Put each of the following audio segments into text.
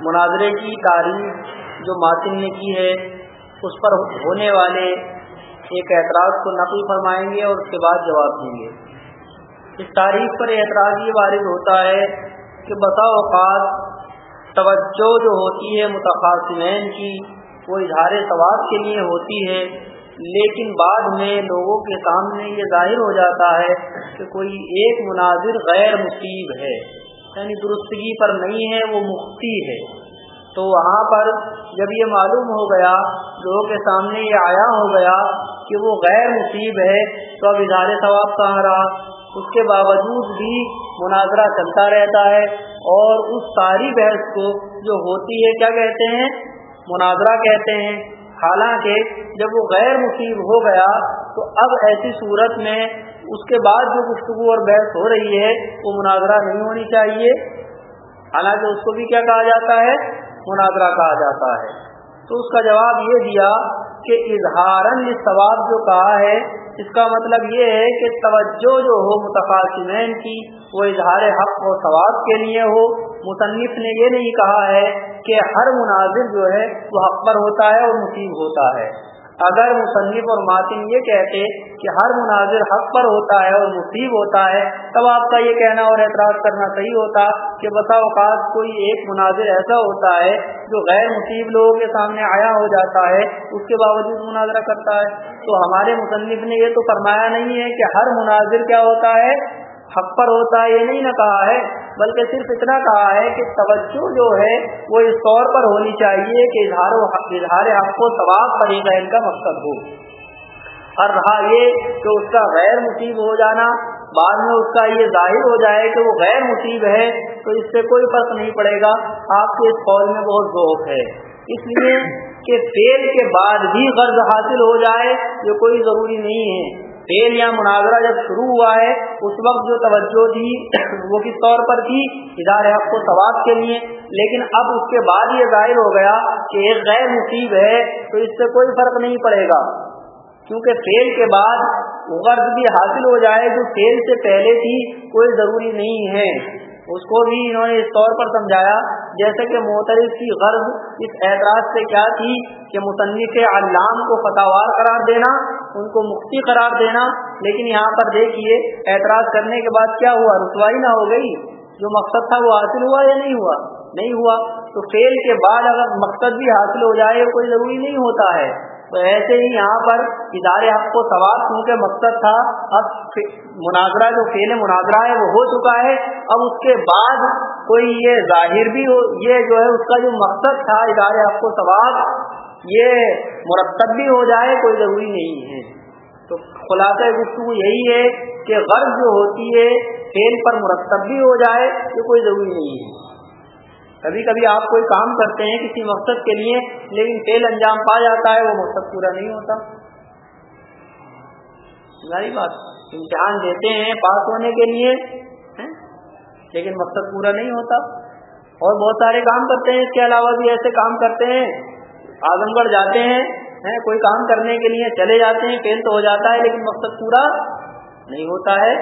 مناظرے کی، تعریف جو ماتن نے کی ہے، اس پر ہونے والے ایک اعتراض کو نقل فرمائیں گے اور اس کے بعد جواب دیں گے۔ اس تاریخ پر اعتراض یہ وارد ہوتا ہے کہ بسا اوقات توجہ جو ہوتی ہے متقاصمین کی، وہ اظہار ثواب کے لیے ہوتی ہے، لیکن بعد میں لوگوں کے سامنے یہ ظاہر ہو جاتا ہے کہ کوئی ایک مناظر غیر مصیب ہے۔ یعنی درستگی پر نہیں ہے، وہ مفتی ہے۔ تو وہاں پر جب یہ معلوم ہو گیا، لوگوں کے سامنے یہ آیا ہو گیا کہ وہ غیر مصیب ہے، تو اب اظہار ثواب کہاں رہا؟ اس کے باوجود بھی مناظرہ چلتا رہتا ہے اور اس ساری بحث کو جو ہوتی ہے، کیا کہتے ہیں؟ مناظرہ کہتے ہیں۔ حالانکہ جب وہ غیر مصیب ہو گیا، تو اب ایسی صورت میں اس کے بعد جو گفتگو اور بحث ہو رہی ہے، وہ مناظرہ نہیں ہونی چاہیے۔ حالانکہ اس کو بھی کیا کہا جاتا ہے؟ مناظرہ کہا جاتا ہے۔ تو اس کا جواب یہ دیا کہ اظہارن ثواب جو کہا ہے، اس کا مطلب یہ ہے کہ توجہ جو ہو متقاصمین کی، وہ اظہار حق و ثواب کے لیے ہو۔ مصنف نے یہ نہیں کہا ہے کہ ہر مناظر جو ہے، وہ حق پر ہوتا ہے اور مصیب ہوتا ہے۔ اگر مصنف اور ماتن یہ کہتے کہ ہر مناظر حق پر ہوتا ہے اور مصیب ہوتا ہے، تب آپ کا یہ کہنا اور اعتراض کرنا صحیح ہوتا کہ بسا اوقات کوئی ایک مناظر ایسا ہوتا ہے جو غیر مصیب لوگوں کے سامنے آیا ہو جاتا ہے، اس کے باوجود مناظرہ کرتا ہے۔ تو ہمارے مصنف نے یہ تو فرمایا نہیں ہے کہ ہر مناظر کیا ہوتا ہے؟ حق پر ہوتا ہے، یہ نہیں نہ کہا ہے، بلکہ صرف اتنا کہا ہے کہ توجہ جو ہے، وہ اس طور پر ہونی چاہیے کہ اظہار و اظہار حق کو ثواب طریقہ ان کا مقصد ہو۔ اور رہا یہ کہ اس کا غیر مصیب ہو جانا، بعد میں اس کا یہ ظاہر ہو جائے کہ وہ غیر مصیب ہے، تو اس سے کوئی فرق نہیں پڑے گا۔ آپ کے اس قول میں بہت ذوق ہے۔ اس لیے کہ فیل کے بعد بھی غرض حاصل ہو جائے، یہ کوئی ضروری نہیں ہے۔ فیل یا مناظرہ جب شروع ہوا ہے، اس وقت جو توجہ تھی، وہ کس طور پر تھی؟ ادارے حق کو ثواب کے لیے۔ لیکن اب اس کے بعد یہ ظاہر ہو گیا کہ ایک غیر مصیب ہے، تو اس سے کوئی فرق نہیں پڑے گا۔ کیونکہ فیل کے بعد غرض بھی حاصل ہو جائے، جو فیل سے پہلے تھی، کوئی ضروری نہیں ہے۔ اس کو بھی انہوں نے اس طور پر سمجھایا، جیسے کہ معترف کی غرض اس اعتراض سے کیا تھی کہ مصنف علام کو فتوار قرار دینا، ان کو مفتی قرار دینا۔ لیکن یہاں پر دیکھیے، اعتراض کرنے کے بعد کیا ہوا؟ رسوائی نہ ہو گئی۔ جو مقصد تھا وہ حاصل ہوا یا نہیں ہوا؟ نہیں ہوا۔ تو فیل کے بعد اگر مقصد بھی حاصل ہو جائے کوئی ضروری نہیں ہوتا ہے۔ تو ایسے ہی یہاں پر ادارے حق کو سوال کیونکہ مقصد تھا اب مناظرہ جو فیل مناظرہ ہے وہ ہو چکا ہے۔ اب اس کے بعد کوئی یہ ظاہر بھی ہو یہ جو ہے اس کا جو مقصد تھا ادارے حق کو سوال یہ مرتب بھی ہو جائے، کوئی ضروری نہیں ہے۔ تو خلاصہ گفتگو یہی ہے کہ غرض جو ہوتی ہے فیل پر مرتب بھی ہو جائے، یہ کوئی ضروری نہیں ہے۔ کبھی کبھی آپ کوئی کام کرتے ہیں کسی مقصد کے لیے، لیکن فیل انجام پا جاتا ہے، وہ مقصد پورا نہیں ہوتا۔ بات؟ امتحان دیتے ہیں، پاس ہونے کے لیے لیکن مقصد پورا نہیں ہوتا۔ اور بہت سارے کام کرتے ہیں، اس کے علاوہ بھی ایسے کام کرتے ہیں۔ اعظم گڑھ جاتے ہیں کوئی کام کرنے کے لیے چلے جاتے ہیں فیل تو ہو جاتا ہے، لیکن مقصد پورا نہیں ہوتا ہے۔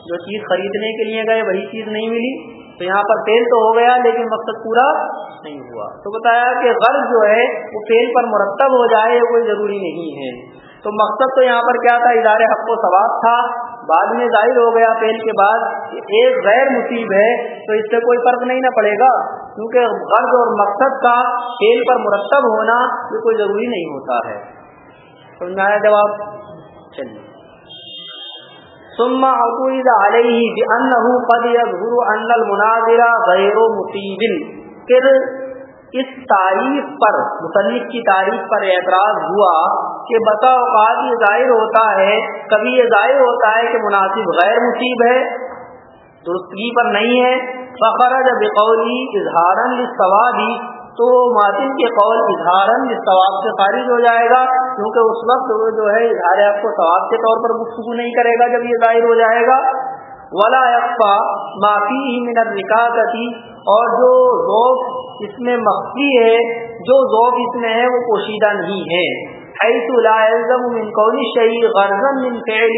جو چیز خریدنے کے لیے گئے، وہی چیز نہیں ملی۔ تو یہاں پر فیل تو ہو گیا، لیکن مقصد پورا نہیں ہوا۔ تو بتایا کہ غرض جو ہے، وہ فیل پر مرتب ہو جائے، یہ کوئی ضروری نہیں ہے۔ تو مقصد تو یہاں پر کیا تھا؟ ادارے حق و ثواب تھا۔ بعد میں ظاہر ہو گیا فیل کے بعد ایک غیر مصیب ہے، تو اس سے کوئی فرق نہیں، نہ پڑے گا۔ کیونکہ غرض اور مقصد کا فیل پر مرتب ہونا یہ کوئی ضروری نہیں ہوتا ہے۔ سمجھایا جواب؟ چلیے۔ ثم عقید علیہ بانه قد يظهر ان المناظر غیر مصیب۔ پھر اس تعریف پر، مصنف کی تعریف پر اعتراض ہوا کہ بتا اوقات یہ ظاہر ہوتا ہے، کبھی یہ ظاہر ہوتا ہے کہ مناسب غیر مصیب ہے، درستگی پر نہیں ہے۔ فخرج بقولی اظہارا للثواب، تو ماتن کے قول اظہارن ثواب سے خارج ہو جائے گا، کیونکہ اس وقت وہ جو ہے، اظہار آپ کو ثواب کے طور پر گفتگو نہیں کرے گا جب یہ ظاہر ہو جائے گا۔ ولا اقفا معافی ہی منت نکاحتی اور جو ذوق اس میں مخفی ہے، جو ذوق اس میں ہے، وہ پوشیدہ نہیں ہے۔ حیث لا يلزم من قول الشيء غرضا من فعل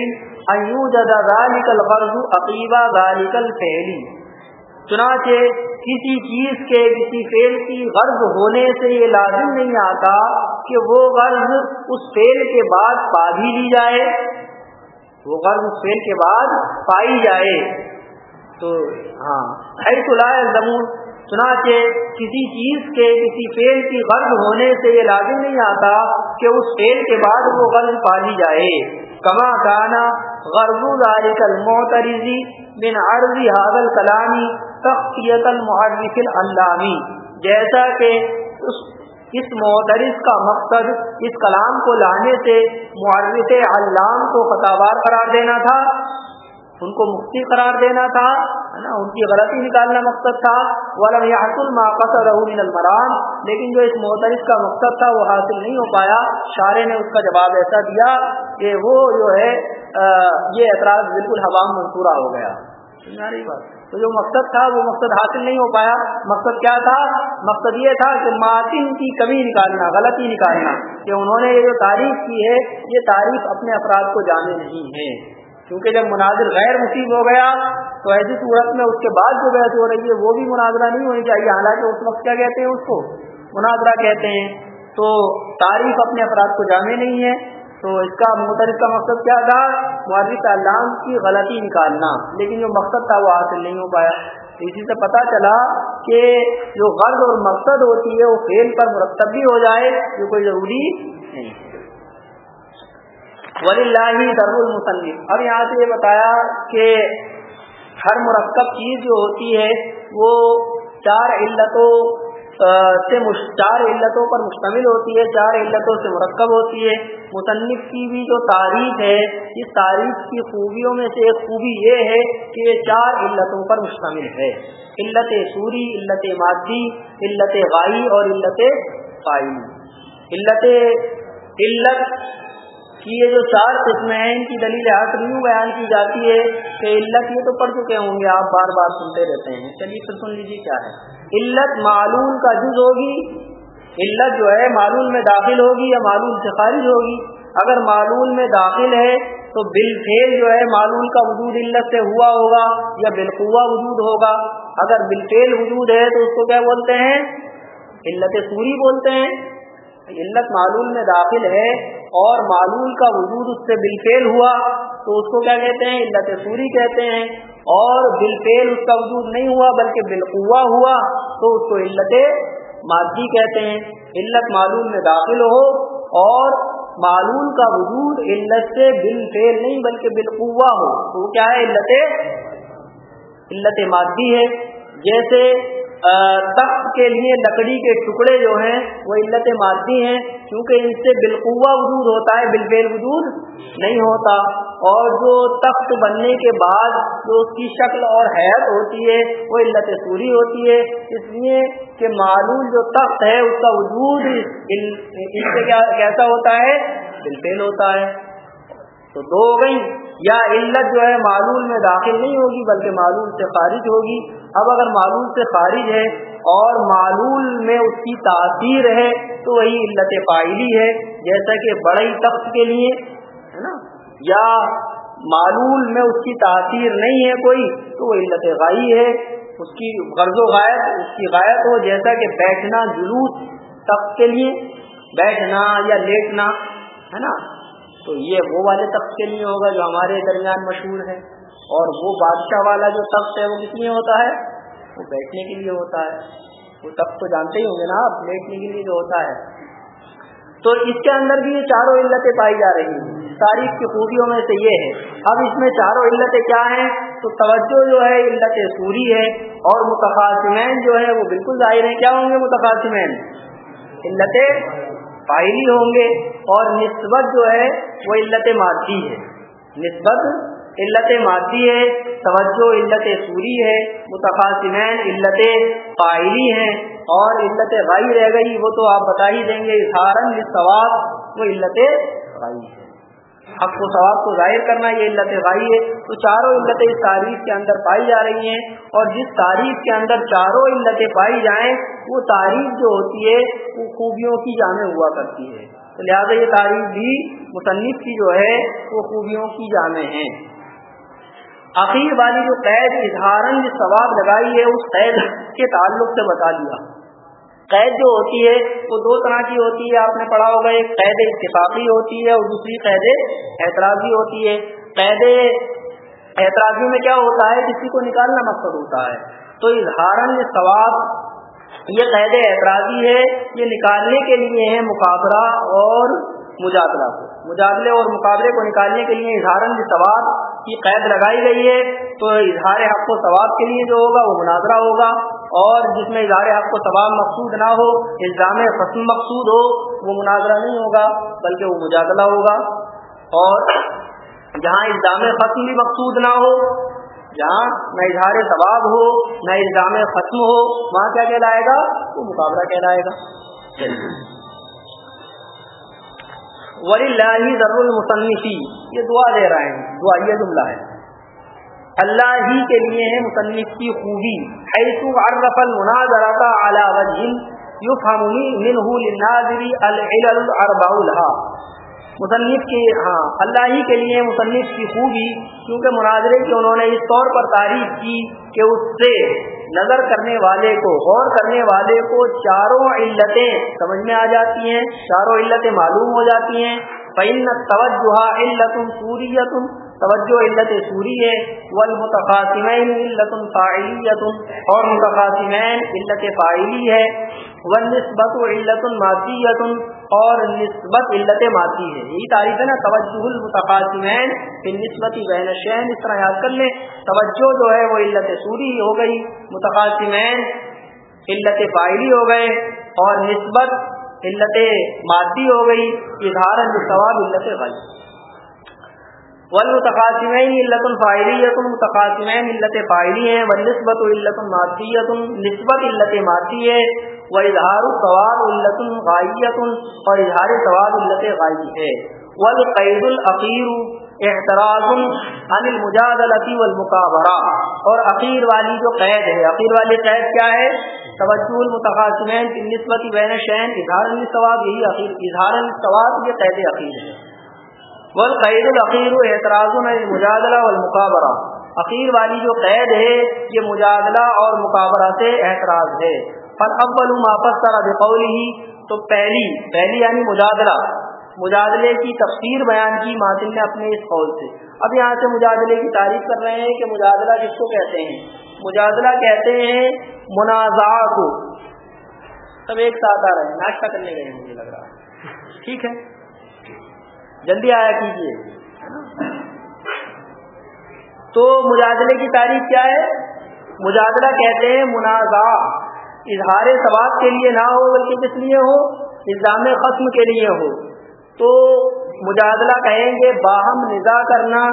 ان يوجد ذلك الغرض عقيبا ذلك الفعل. چنانچہ کسی چیز کے کسی فیل کی غرض ہونے سے یہ لازم نہیں آتا کہ وہ غرض اس فیل کے بعد پا بھی لی جائے، وہ غرض اس فیل کے بعد پائی جائے۔ تو ہاں تو لائے زمون چنانچہ کسی چیز کے کسی فیل کی غرض ہونے سے یہ لازم نہیں آتا کہ اس فیل کے بعد وہ غرض پالی جائے۔ کما کانا غرض ذلك المعترضی من عرض هذا الكلام تخفیت المحرف العلامی۔ جیسا کہ اس اس معترض کا مقصد اس کلام کو لانے سے معرف علام کو خطابار قرار دینا تھا۔ ان کو مفتی قرار دینا تھا، ہے نا؟ ان کی غلطی نکالنا مقصد تھا۔ من المرام۔ لیکن جو اس معترض کا مقصد تھا، وہ حاصل نہیں ہو پایا۔ شارے نے اس کا جواب ایسا دیا کہ وہ جو ہے یہ اعتراض بالکل حوام منصورہ ہو گیا۔ بات۔ تو جو مقصد تھا، وہ مقصد حاصل نہیں ہو پایا۔ مقصد کیا تھا؟ مقصد یہ تھا کہ ماتن کی کمی نکالنا، غلطی نکالنا کہ انہوں نے یہ جو تعریف کی ہے، یہ تعریف اپنے افراد کو جانے نہیں ہے۔ کیونکہ جب مناظر غیر مصیب ہو گیا تو ایسی صورت میں اس کے بعد جو بحث ہو رہی ہے وہ بھی مناظرہ نہیں ہونی چاہیے۔ حالانکہ اس وقت کیا کہتے ہیں؟ اس کو مناظرہ کہتے ہیں۔ تو تعریف اپنے افراد کو جانے نہیں ہے۔ تو اس کا مختلف کا مقصد کیا تھا؟ معرف علام کی غلطی نکالنا۔ لیکن جو مقصد تھا وہ حاصل نہیں ہو پایا۔ اسی سے پتہ چلا کہ جو غرض اور مقصد ہوتی ہے وہ فیل پر مرتب بھی ہو جائے یہ کوئی ضروری نہیں۔ ولی اللہ در المصنف اب یہاں سے یہ بتایا کہ ہر مرکب چیز جو ہوتی ہے، وہ چار علتوں سے چار علتوں پر مشتمل ہوتی ہے، چار علتوں سے مرکب ہوتی ہے۔ مصنف کی بھی جو تعریف ہے، اس تعریف کی خوبیوں میں سے ایک خوبی یہ ہے کہ یہ چار علتوں پر مشتمل ہے۔ علت سوری، علت مادی، علت غائی اور علت قائی علت علت کی یہ جو چار قسمیں ہیں، ان کی دلیل حاصل یوں بیان کی جاتی ہے کہ علت یہ تو پڑھ چکے ہوں گے، آپ بار بار سنتے رہتے ہیں۔ چلیے پھر سن لیجیے کیا ہے۔ علت معلوم کا جز ہوگی، علت جو ہے معلوم میں داخل ہوگی یا معلوم سے خارج ہوگی۔ اگر معلوم میں داخل ہے تو بالفیل جو ہے معلوم کا وجود علت سے ہوا ہوگا یا بالقوا وجود ہوگا۔ اگر بالفیل وجود ہے تو اس کو کیا بولتے ہیں؟ علت سوری بولتے ہیں۔ علت معلوم میں داخل ہے اور معلوم کا وجود اس سے بالفیل ہوا تو اس کو کیا کہتے ہیں؟ علت سوری کہتے ہیں۔ اور بالفیل اس کا وجود نہیں ہوا بلکہ بالقوا ہوا تو اس کو علت مادی کہتے ہیں۔ علت معلوم میں داخل ہو اور معلوم کا وجود علت سے بالفیل نہیں بلکہ بالقوا ہو۔ تو وہ کیا ہے؟ علت علت مادی ہے۔ جیسے تخت کے لیے لکڑی کے ٹکڑے جو ہیں، وہ علت مادی ہیں کیونکہ ان سے بالقوا وجود ہوتا ہے بالفیل وجود نہیں ہوتا۔ اور جو تخت بننے کے بعد جو اس کی شکل اور حیرت ہوتی ہے، وہ علت سوری ہوتی ہے۔ اس لیے کہ معلوم جو تخت ہے، اس کا وجود ان سے کیسا ہوتا ہے؟ بالفیل ہوتا ہے۔ تو دو ہو گئی، یا علت جو ہے معلوم میں داخل نہیں ہوگی، بلکہ معلوم سے خارج ہوگی۔ اب اگر معلوم سے خارج ہے اور معلوم میں اس کی تاثیر ہے تو وہی علت فائلی ہے، جیسا کہ بڑے تخت کے لیے، ہے نا؟ یا معلوم میں اس کی تاثیر نہیں ہے کوئی تو وہ علت غائی ہے، اس کی غرض و غائب اس کی غائب ہو، جیسا کہ بیٹھنا جلوس تخت کے لیے، بیٹھنا یا لیٹنا، ہے نا؟ تو یہ وہ والے تخت کے لیے ہوگا جو ہمارے درمیان مشہور ہے۔ اور وہ بادشاہ والا جو تخت ہے وہ کس لیے ہوتا ہے؟ وہ بیٹھنے کے لیے ہوتا ہے۔ وہ تخت تو جانتے ہی ہوں گے نا آپ، بیٹھنے کے لیے جو ہوتا ہے۔ تو اس کے اندر بھی یہ چاروں علتیں پائی جا رہی ہیں۔ تاریخ کی خوبیوں میں سے یہ ہے۔ اب اس میں چاروں علتیں کیا ہیں؟ تو توجہ جو ہے، علت سوری ہے۔ اور متقاسمین جو ہے وہ بالکل ظاہر ہیں۔ کیا ہوں گے متقاسمین علت فائلی ہوں گے۔ اور نسبت جو ہے، وہ علت مادی ہے نسبت علت مادی ہے، توجہ علت سوری ہے متقاسمین علت فائلی ہیں اور علت غائی رہ گئی، وہ تو آپ بتا ہی دیں گے اظہارن ثواب وہ علت غائی ہے۔ حق و ثواب کو ظاہر کرنا یہ علت غائی ہے۔ تو چاروں علتیں اس تاریخ کے اندر پائی جا رہی ہیں اور جس تاریخ کے اندر چاروں علتیں پائی جائیں، وہ تاریخ جو ہوتی ہے، وہ خوبیوں کی جامع ہوا کرتی ہے۔ تو لہٰذا یہ تاریخ بھی مصنف کی جو ہے، وہ خوبیوں کی جامع ہیں۔ عقیر والی جو قید اظہارن جو ثواب لگائی ہے، اس قید کے تعلق سے بتا دیا قید جو ہوتی ہے، وہ دو طرح کی ہوتی ہے۔ آپ نے پڑھا ہوگا، ایک قید اتفاقی ہوتی ہے اور دوسری قید اعتراضی ہوتی ہے۔ قید اعتراضی میں کیا ہوتا ہے؟ کسی کو نکالنا مقصد ہوتا ہے۔ تو اظہارن ثواب، یہ قید اعتراضی ہے، یہ نکالنے کے لیے ہے مقابلہ اور مجادلہ کو۔ مجادلے اور مقابلے کو نکالنے کے لیے اظہار ثواب کی قید لگائی گئی ہے، تو اظہار حق و ثواب کے لیے جو ہوگا وہ مناظرہ ہوگا۔ اور جس میں اظہار حق و ثواب مقصود نہ ہو، الزام فصم مقصود ہو، وہ مناظرہ نہیں ہوگا، بلکہ وہ مجادلہ ہوگا۔ اور جہاں الزام ختم بھی مقصود نہ ہو، جہاں نہ اظہار ثواب ہو، نہ الزام ختم ہو، وہاں کیا کہلائے گا؟ وہ مقابلہ کہلائے گا۔ ولی اللہ ضر المصنفی یہ دعا دے رہے ہیں۔ دعا، یہ جملہ ہے۔ اللہ ہی کے لیے ہے مصنف کی خوبی۔ حیث عرف المناظرہ على وجه يفهم منه للناظر العلل الاربع لها مصنف کی ہاں اللہ ہی کے لیے مصنف کی خوبی، کیونکہ مناظرے کی انہوں نے اس طور پر تعریف کی کہ اس سے نظر کرنے والے کو، غور کرنے والے کو چاروں علتیں سمجھ میں آ جاتی ہیں، چاروں علتیں معلوم ہو جاتی ہیں۔ فعن توجہ علت سوریت توجہ علت سوری ہے۔ والمتقاسمین علت فاعلیت اور متقاسمین علت فاعلی ہے۔ والنسبت علت مادیت اور نسبت علت مادی ہے۔ یہی تعریف ہے نا، توجہ المتقاسمین پھر نسبت بین الشین۔ اس طرح یاد کر لیں، توجہ جو ہے وہ علت سوری ہو گئی۔ متقاسمین علت فاعلی ہو گئے اور نسبت علت مادی ہو گئی۔ اظہار ثواب علت غیر والمتقاسمین علت فائلیت متقاسمین علت فائلی ہیں۔ والنسبت علت مادیت نسبت علت مادی ہے۔ واظہار ثواب علت غائیت اور اظہار ثواب علت غائی ہے۔ والقید الاخیر اعتراض عن المجادلة والمقابرہ اور اخیر والی جو قید ہے اخیر والی قید کیا ہے؟ توجہ المتقاسمین کی نسبت بین شین اظہار الثواب، یہی اخیر اظہار الثواب، یہ قید اخیر ہے۔ والقید العقیر اعتراض المجادلہ والمقابرہ عقیر والی جو قید ہے، یہ مجادلہ اور مقابرہ سے اعتراض ہے۔ فل اول ما فسر بقوله، تو پہلی پہلی یعنی مجادلہ، مجادلے کی تفسیر بیان کی ماتن نے اپنے اس قول سے۔ اب یہاں سے مجادلے کی تعریف کر رہے ہیں کہ مجادلہ کس کو کہتے ہیں۔ مجادلہ کہتے ہیں منازع کو۔ سب ایک ساتھ آ رہے ہیں، ناشتہ کرنے گئے مجھے لگ رہا ہے۔ ٹھیک ہے؟ جلدی آیا کیجیے تو مجادلے کی تاریخ کیا ہے؟ مجادلہ کہتے ہیں منازع اظہار ثواب کے لیے نہ ہو بلکہ کس لیے ہو؟ الزام قسم کے لیے ہو۔ تو مجادلہ کہیں گے باہم نظا کرنا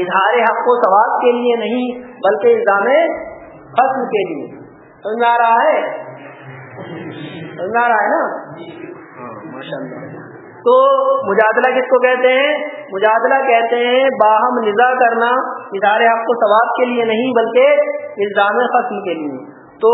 اظہار حق و ثواب کے لیے نہیں بلکہ الزام قسم کے لیے۔ سمجھ آ رہا ہے؟ سمجھ آ رہا ہے نا؟ ہاں ماشاء اللہ تو مجادلہ کس کو کہتے ہیں؟ مجادلہ کہتے ہیں باہم نظا کرنا ادارے آپ کو ثواب کے لیے نہیں بلکہ الزام قسم کے لیے۔ تو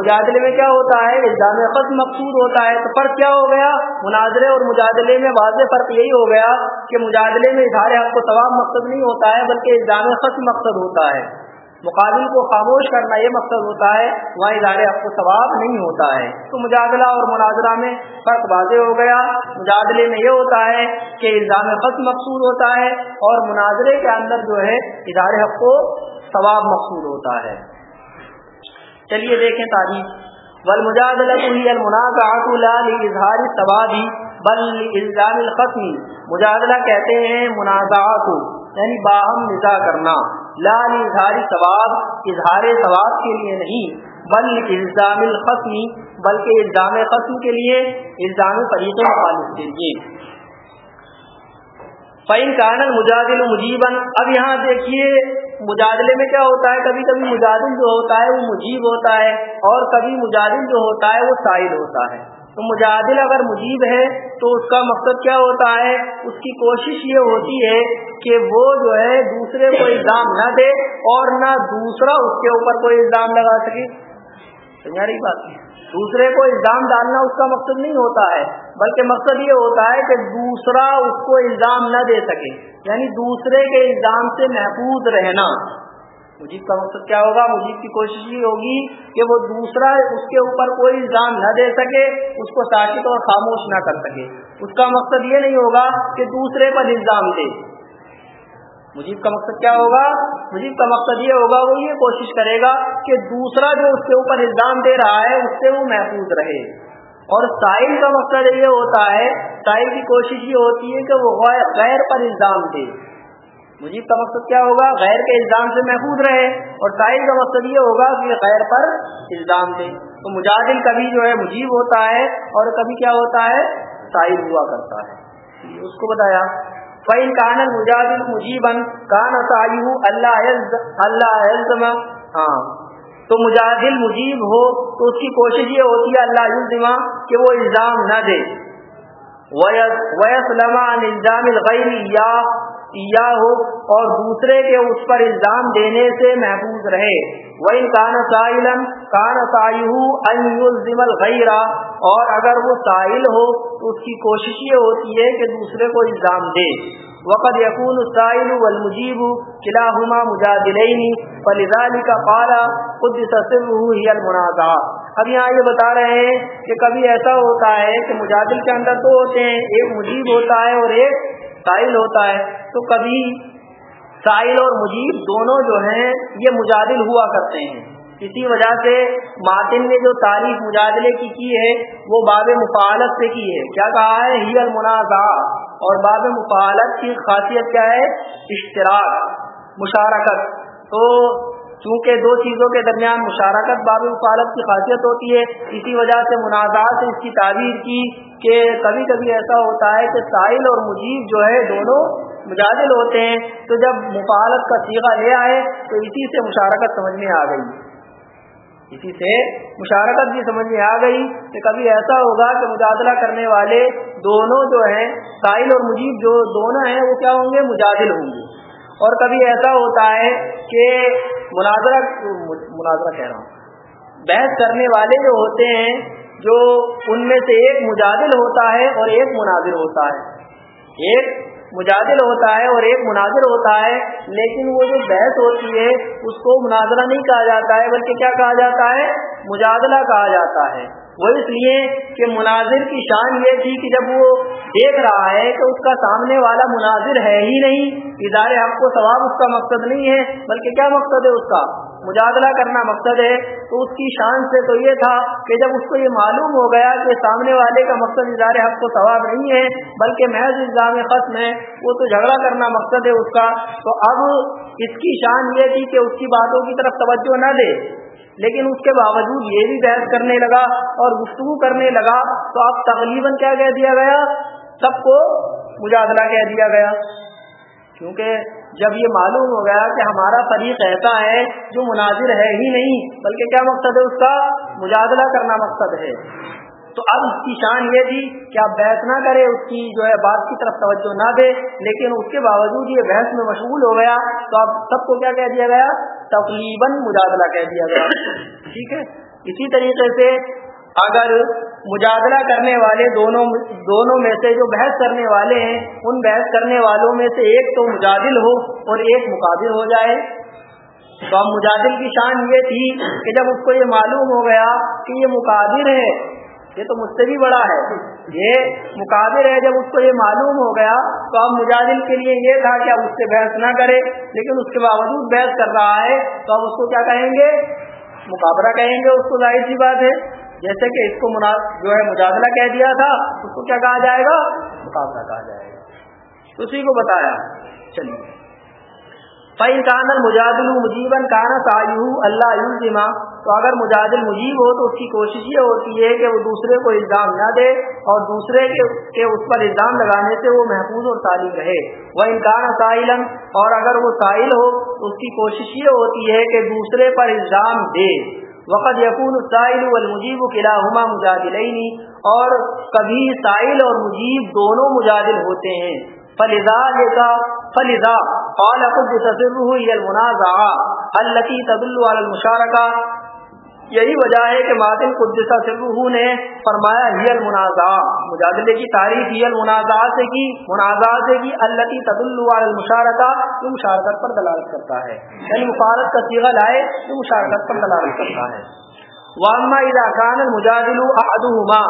مجادلے میں کیا ہوتا ہے؟ الزام قسم مقصود ہوتا ہے۔ تو فرق کیا ہو گیا؟ مناظرے اور مجادلے میں واضح فرق یہی ہو گیا کہ مجادلے میں اظہار حق کو ثواب مقصد نہیں ہوتا ہے، بلکہ الزام قسم مقصد ہوتا ہے۔ مقابل کو خاموش کرنا یہ مقصد ہوتا ہے، وہاں ادارے آپ کو ثواب نہیں ہوتا ہے۔ تو مجادلہ اور مناظرہ میں فرق واضح ہو گیا۔ مجادلے میں یہ ہوتا ہے کہ الزام خط مقصود ہوتا ہے اور مناظرے کے اندر جو ہے ادارے حق کو ثواب مقصود ہوتا ہے۔ چلیے دیکھیں تاریخ بل مجادلہ اظہار ثوابی بل الزام الختمی مجادلہ کہتے ہیں منازع کو یعنی باہم نظا کرنا۔ لال اظہار ثواب اظہار ثواب کے لیے نہیں۔ بل الزام القسمی بلکہ الزام قسم کے لیے، الزام طریق مخالف کے لیے۔ فعین کانل مجادل مجیبن اب یہاں دیکھیے مجادلے میں کیا ہوتا ہے؟ کبھی کبھی مجادل جو ہوتا ہے وہ مجیب ہوتا ہے اور کبھی مجادل جو ہوتا ہے وہ سائل ہوتا ہے۔ تو مجادل اگر مجیب ہے تو اس کا مقصد کیا ہوتا ہے؟ اس کی کوشش یہ ہوتی ہے کہ وہ جو ہے دوسرے کو الزام نہ دے اور نہ دوسرا اس کے اوپر کوئی الزام لگا سکے۔ سمجھا رہی بات۔ دوسرے کو الزام ڈالنا اس کا مقصد نہیں ہوتا ہے، بلکہ مقصد یہ ہوتا ہے کہ دوسرا اس کو الزام نہ دے سکے۔ یعنی دوسرے کے الزام سے محفوظ رہنا۔ مجیب کا مقصد کیا ہوگا؟ مجیب کی کوشش یہ ہوگی کہ وہ دوسرا اس کے اوپر کوئی الزام نہ دے سکے، اس کو ساکت اور خاموش نہ کر سکے۔ اس کا مقصد یہ نہیں ہوگا کہ دوسرے پر الزام دے۔ مجیب کا مقصد کیا ہوگا؟ مجیب کا مقصد یہ ہوگا، وہ یہ کوشش کرے گا کہ دوسرا جو اس کے اوپر الزام دے رہا ہے، اس سے وہ محفوظ رہے۔ اور سائل کا مقصد یہ ہوتا ہے، سائل کی کوشش یہ ہوتی ہے کہ وہ غیر پر الزام دے۔ مجیب کا مقصد کیا ہوگا؟ غیر کے الزام سے محفوظ رہے۔ اور سائل کا مقصد یہ ہوگا کہ غیر پر الزام دے۔ تو مجادل کبھی جو ہے مجیب ہوتا ہے، اور کبھی کیا ہوتا ہے؟ سائل ہوا کرتا ہے۔ اس کو بتایا۔ فعین کان مجادل مجیبن کان سایو اللہ اللہ ہاں۔ تو مجادل مجیب ہو، تو اس کی کوشش یہ ہوتی ہے اللہ علما کہ وہ الزام نہ دے۔ ویس لما الزام الغیر یا یا ہو اور دوسرے کے اس پر الزام دینے سے محفوظ رہے۔ وہ کان سائلم کان سائل الغیرہ اور اگر وہ سائل ہو، تو اس کی کوشش یہ ہوتی ہے کہ دوسرے کو الزام دے۔ وقد یقون السائل والمجیب کلاہما مجادلین فلذلك قال خود سسره هي المنازع اب یہاں یہ بتا رہے ہیں کہ کبھی ایسا ہوتا ہے کہ مجادل کے اندر دو ہوتے ہیں، ایک مجیب ہوتا ہے اور ایک سائل ہوتا ہے، تو کبھی سائل اور مجیب دونوں جو ہیں، یہ مجادل ہوا کرتے ہیں۔ اسی وجہ سے ماتن نے جو تاریخ مجادلے کی کی ہے، وہ باب مفالت سے کی ہے۔ کیا کہا ہے؟ ہی المنازع اور باب مفالت کی خاصیت کیا ہے؟ اشتراک، مشارکت۔ تو چونکہ دو چیزوں کے درمیان مشارکت باب مفالت کی خاصیت ہوتی ہے، اسی وجہ سے منازعات سے اس کی تعبیر کی کہ کبھی کبھی ایسا ہوتا ہے کہ ساحل اور مجیب جو ہے دونوں مجادل ہوتے ہیں۔ تو جب مفالت کا سیغہ لے آئے تو اسی سے مشارکت سمجھ میں آ گئی۔ اسی سے مشارکت بھی سمجھ میں آ گئی کہ کبھی ایسا ہوگا کہ مجادلہ کرنے والے دونوں جو ہیں، ساحل اور مجیب جو دونوں ہیں، وہ کیا ہوں گے؟ مجادل ہوں گے۔ اور کبھی ایسا ہوتا ہے کہ مناظرہ مناظرہ کہہ رہا ہوں، بحث کرنے والے جو ہوتے ہیں جو ان میں سے ایک مجادل ہوتا ہے اور ایک مناظر ہوتا ہے۔ ایک مجادل ہوتا ہے اور ایک مناظر ہوتا ہے، لیکن وہ جو بحث ہوتی ہے، اس کو مناظرہ نہیں کہا جاتا ہے، بلکہ کیا کہا جاتا ہے؟ مجادلہ کہا جاتا ہے۔ وہ اس لیے کہ مناظر کی شان یہ تھی کہ جب وہ دیکھ رہا ہے کہ اس کا سامنے والا مناظر ہے ہی نہیں ادارے حق کو ثواب اس کا مقصد نہیں ہے، بلکہ کیا مقصد ہے اس کا؟ مجادلہ کرنا مقصد ہے۔ تو اس کی شان سے تو یہ تھا کہ جب اس کو یہ معلوم ہو گیا کہ سامنے والے کا مقصد ادارے حق کو ثواب نہیں ہے، بلکہ محض الزام ختم ہے وہ تو جھگڑا کرنا مقصد ہے اس کا، تو اب اس کی شان یہ تھی کہ اس کی باتوں کی طرف توجہ نہ دے۔ لیکن اس کے باوجود یہ بھی بحث کرنے لگا اور گفتگو کرنے لگا تو آپ تقریباً کیا کہہ دیا گیا؟ سب کو مجادلہ کہہ دیا گیا۔ کیونکہ جب یہ معلوم ہو گیا کہ ہمارا فریق ایسا ہے جو مناظر ہے ہی نہیں، بلکہ کیا مقصد ہے اس کا؟ مجادلہ کرنا مقصد ہے۔ تو اب اس کی شان یہ تھی کہ آپ بحث نہ کرے اس کی جو ہے بات کی طرف توجہ نہ دے لیکن اس کے باوجود یہ بحث میں مشغول ہو گیا، تو اب سب کو کیا کہہ دیا گیا؟ تقریباً مجادلہ کہہ دیا گیا۔ ٹھیک ہے؟ اسی طریقے سے اگر مجادلہ کرنے والے دونوں دونوں میں سے جو بحث کرنے والے ہیں، ان بحث کرنے والوں میں سے ایک تو مجادل ہو اور ایک مقابل ہو جائے۔ تو اب مجادل کی شان یہ تھی کہ جب اس کو یہ معلوم ہو گیا کہ یہ مقابل ہے یہ تو مجھ سے بھی بڑا ہے۔ یہ مقابل ہے، جب اس کو یہ معلوم ہو گیا تو اب مجادل کے لیے یہ تھا کہ اب اس سے بحث نہ کرے، لیکن اس کے باوجود بحث کر رہا ہے۔ تو اب اس کو کیا کہیں گے؟ مقابلہ کہیں گے، اس کو ظاہر سی بات ہے۔ جیسے کہ اس کو جو ہے مجادلہ کہہ دیا تھا، اس کو کیا کہا جائے گا؟ مقابلہ کہا جائے گا۔ اسی کو بتایا۔ چلیے۔ فعین کان المجادل مجیبن کانا سایو اللہ علما تو اگر مجادل مجیب ہو تو اس کی کوشش یہ ہوتی ہے کہ وہ دوسرے کو الزام نہ دے اور دوسرے کے اس پر الزام لگانے سے وہ محفوظ اور تعلیم رہے۔ وہ انکان سائلم اور اگر وہ سائل ہو تو اس کی کوشش یہ ہوتی ہے کہ دوسرے پر الزام دے۔ وقت یقون سائل والمجیب قلعہ مجادلینی اور کبھی سائل اور مجیب دونوں مجادل ہوتے ہیں۔ فلزا لکا فلزا قال قد المنازعه التي تدل على المشاركه یہی وجہ ہے کہ ماتن قدسہ سلوح نے فرمایا، ہی المنازع مجادلے کی تعریف ہی المنازع سے کی منازع سے کی اللہ کی تد المشارکہ جو مشارکت پر دلالت کرتا ہے۔ یعنی مفارت کا سیغہ لائے جو مشارکت پر دلالت کرتا ہے۔ واما اذا مجادل احدهما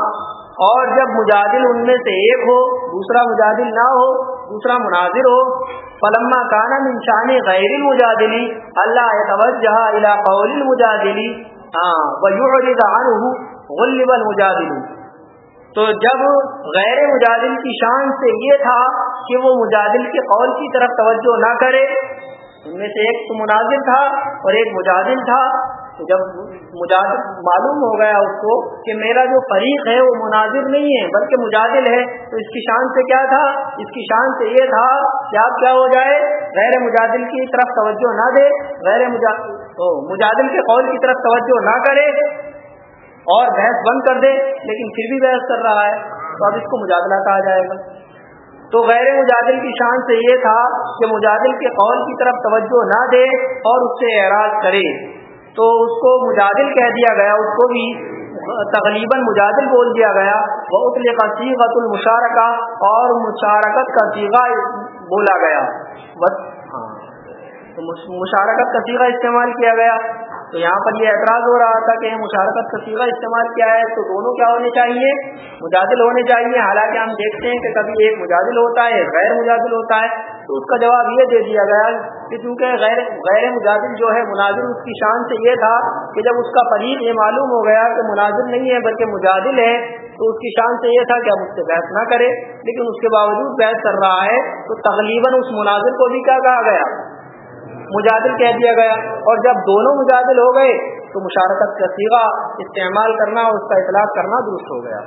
اور جب مجادل ان میں سے ایک ہو، دوسرا مجادل نہ ہو، دوسرا مناظر ہو، فلما کانا انسان غیر المجادلی اللہ توجہ الى قول المجادلی ہاں، غلب المجادل تو جب غیر مجادل کی شان سے یہ تھا کہ وہ مجادل کے قول کی طرف توجہ نہ کرے، ان میں سے ایک تو مناظر تھا اور ایک مجادل تھا۔ تو جب مجادل معلوم ہو گیا اس کو کہ میرا جو فریق ہے وہ مناظر نہیں ہے، بلکہ مجادل ہے، تو اس کی شان سے کیا تھا؟ اس کی شان سے یہ تھا کہ آپ کیا ہو جائے؟ غیر مجادل کی طرف توجہ نہ دے، غیر مجادل مجادل کے قول کی طرف توجہ نہ کرے اور بحث بند کر دے، لیکن پھر بھی بحث کر رہا ہے، تو اب اس کو مجادلہ کہا جائے گا۔ تو غیر مجادل کی شان سے یہ تھا کہ مجادل کے قول کی طرف توجہ نہ دے اور اس سے اعراض کرے۔ تو اس کو مجادل کہہ دیا گیا، اس کو بھی تقریباً مجادل بول دیا گیا۔ وہ اتل کا سیغت المشارکہ اور مشارکت کا سیغہ بولا گیا۔ بس تو مشارکت کا سیغہ استعمال کیا گیا۔ تو یہاں پر یہ اعتراض ہو رہا تھا کہ مشارکت کا سیغہ استعمال کیا ہے تو دونوں کیا ہونے چاہیے؟ مجادل ہونے چاہیے۔ حالانکہ ہم دیکھتے ہیں کہ کبھی ایک مجادل ہوتا ہے غیر مجادل ہوتا ہے۔ تو اس کا جواب یہ دے دیا گیا کہ چونکہ غیر غیر مجادل جو ہے، مناظر اس کی شان سے یہ تھا کہ جب اس کا فریق یہ معلوم ہو گیا کہ مناظر نہیں ہے بلکہ مجادل ہے تو اس کی شان سے یہ تھا کہ اب اس سے بحث نہ کرے۔ لیکن اس کے باوجود بحث کر رہا ہے تو تقریباً اس مناظر کو بھی کیا کہا گیا۔ مجادل کہہ دیا گیا اور جب دونوں مجادل ہو گئے تو مشارکت کا سیگا استعمال کرنا اور اس کا اطلاع کرنا درست ہو گیا۔